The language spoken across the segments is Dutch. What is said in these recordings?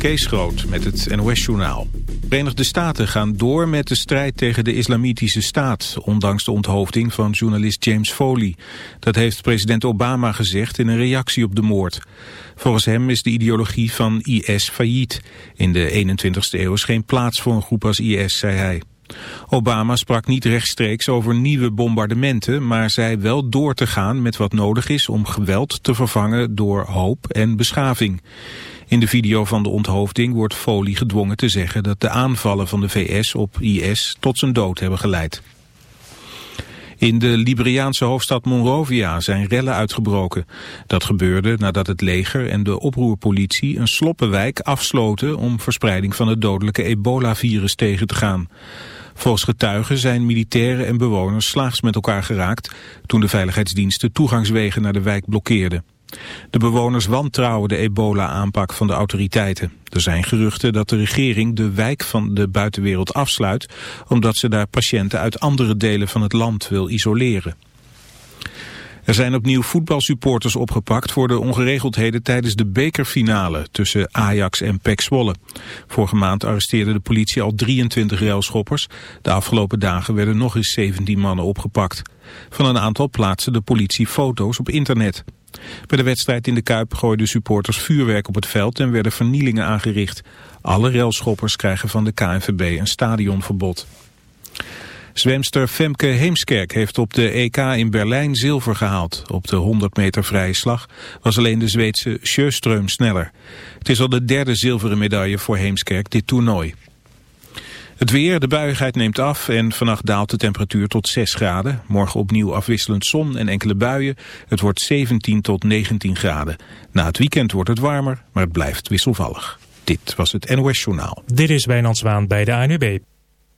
Kees Groot met het NOS-journaal. De Verenigde Staten gaan door met de strijd tegen de islamitische staat... ondanks de onthoofding van journalist James Foley. Dat heeft president Obama gezegd in een reactie op de moord. Volgens hem is de ideologie van IS failliet. In de 21ste eeuw is geen plaats voor een groep als IS, zei hij. Obama sprak niet rechtstreeks over nieuwe bombardementen, maar zei wel door te gaan met wat nodig is om geweld te vervangen door hoop en beschaving. In de video van de onthoofding wordt Foley gedwongen te zeggen dat de aanvallen van de VS op IS tot zijn dood hebben geleid. In de Liberiaanse hoofdstad Monrovia zijn rellen uitgebroken. Dat gebeurde nadat het leger en de oproerpolitie een sloppenwijk afsloten om verspreiding van het dodelijke ebola-virus tegen te gaan. Volgens getuigen zijn militairen en bewoners slaags met elkaar geraakt toen de veiligheidsdiensten toegangswegen naar de wijk blokkeerden. De bewoners wantrouwen de ebola-aanpak van de autoriteiten. Er zijn geruchten dat de regering de wijk van de buitenwereld afsluit... omdat ze daar patiënten uit andere delen van het land wil isoleren. Er zijn opnieuw voetbalsupporters opgepakt voor de ongeregeldheden tijdens de bekerfinale tussen Ajax en PEC Zwolle. Vorige maand arresteerde de politie al 23 railschoppers. De afgelopen dagen werden nog eens 17 mannen opgepakt. Van een aantal plaatste de politie foto's op internet. Bij de wedstrijd in de Kuip gooiden supporters vuurwerk op het veld en werden vernielingen aangericht. Alle railschoppers krijgen van de KNVB een stadionverbod. Zwemster Femke Heemskerk heeft op de EK in Berlijn zilver gehaald. Op de 100 meter vrije slag was alleen de Zweedse Sjöström sneller. Het is al de derde zilveren medaille voor Heemskerk dit toernooi. Het weer, de buigheid neemt af en vannacht daalt de temperatuur tot 6 graden. Morgen opnieuw afwisselend zon en enkele buien. Het wordt 17 tot 19 graden. Na het weekend wordt het warmer, maar het blijft wisselvallig. Dit was het NOS Journaal. Dit is Wijnand Zwaan bij de ANUB.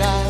será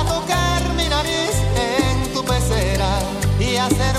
hacer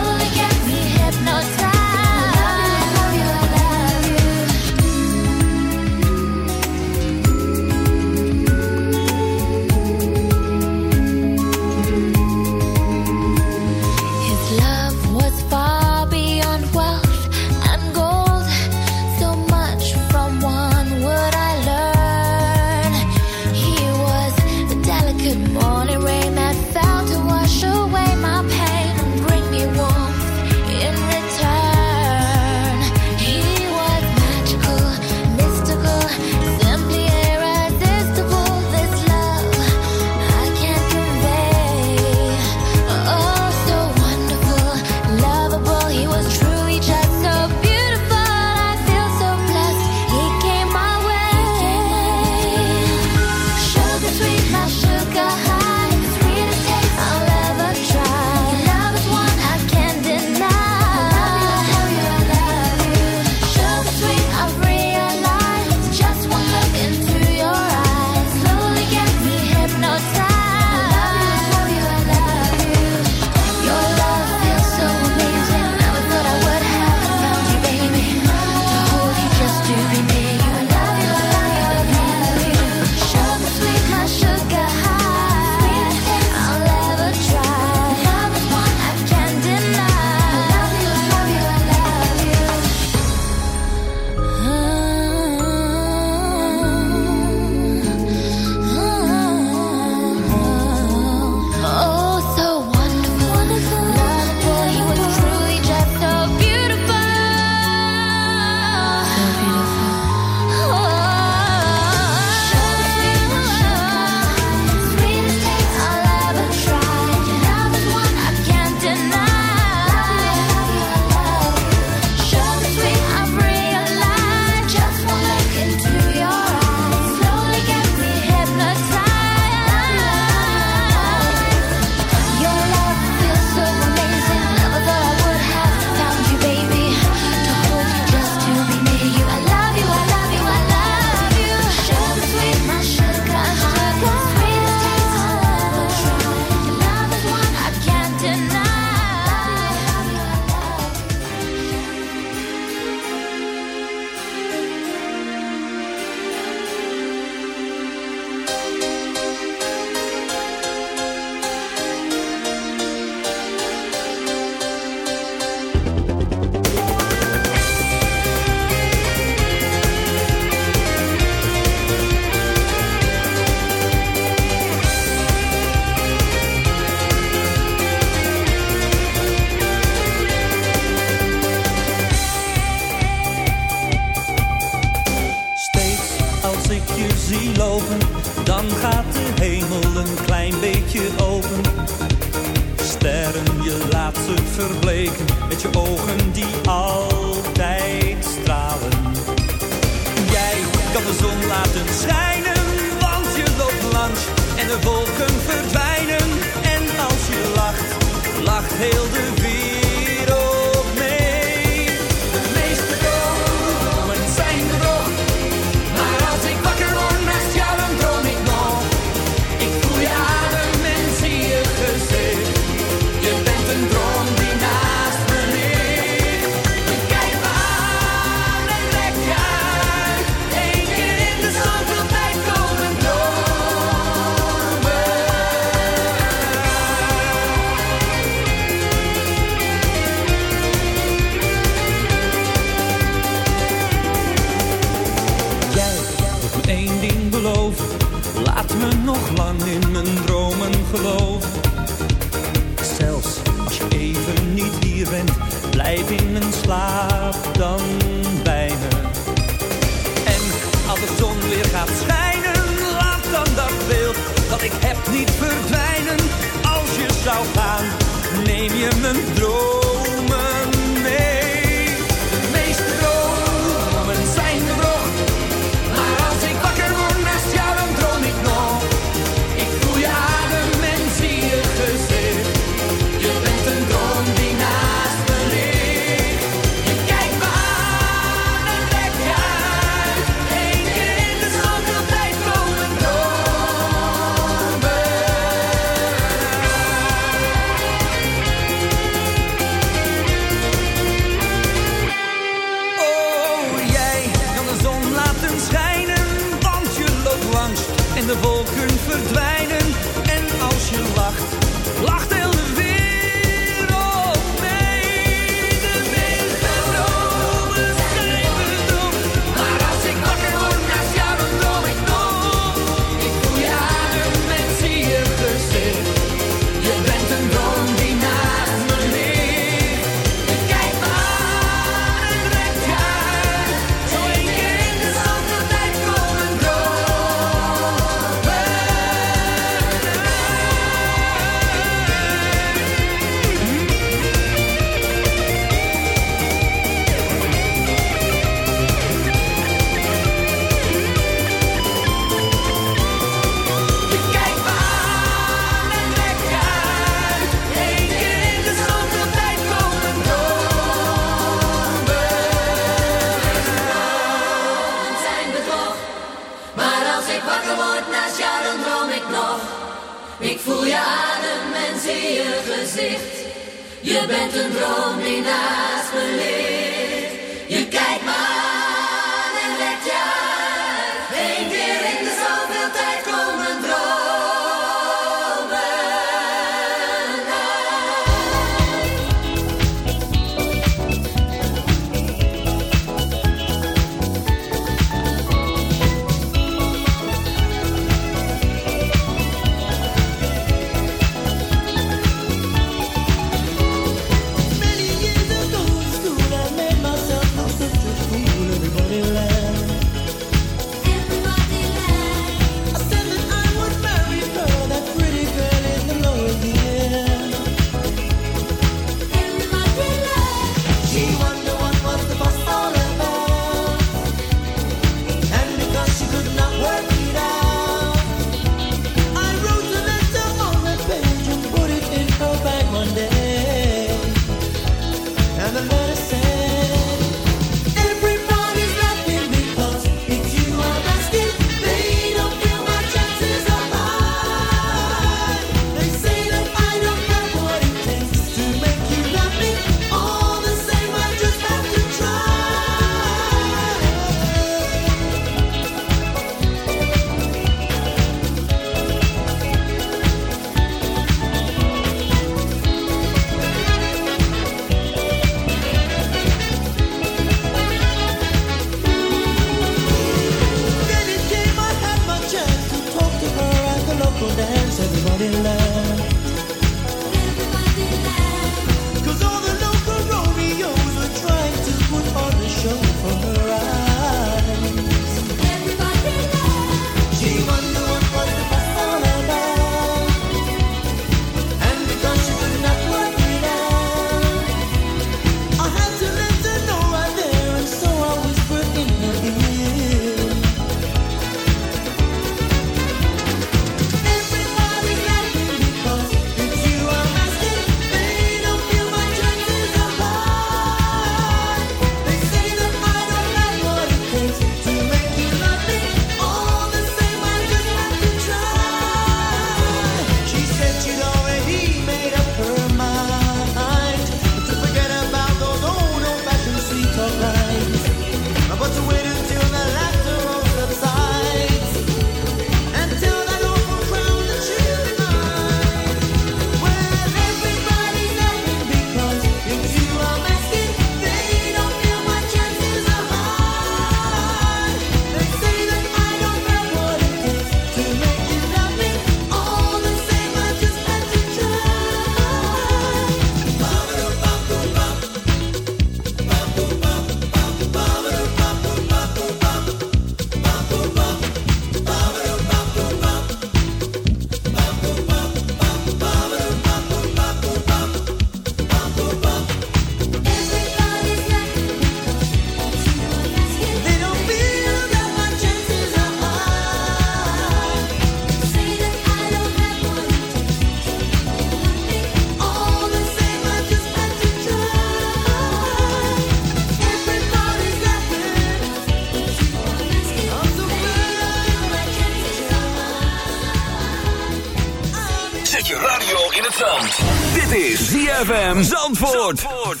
Zandvoort. Zandvoort.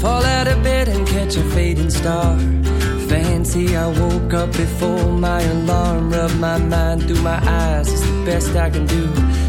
Fall out of bed and catch a fading star. Fancy I woke up before my alarm. Rub my mind through my eyes. It's the best I can do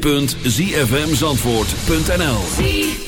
www.zfmzandvoort.nl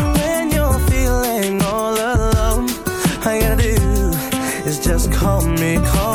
call me, call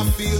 I feel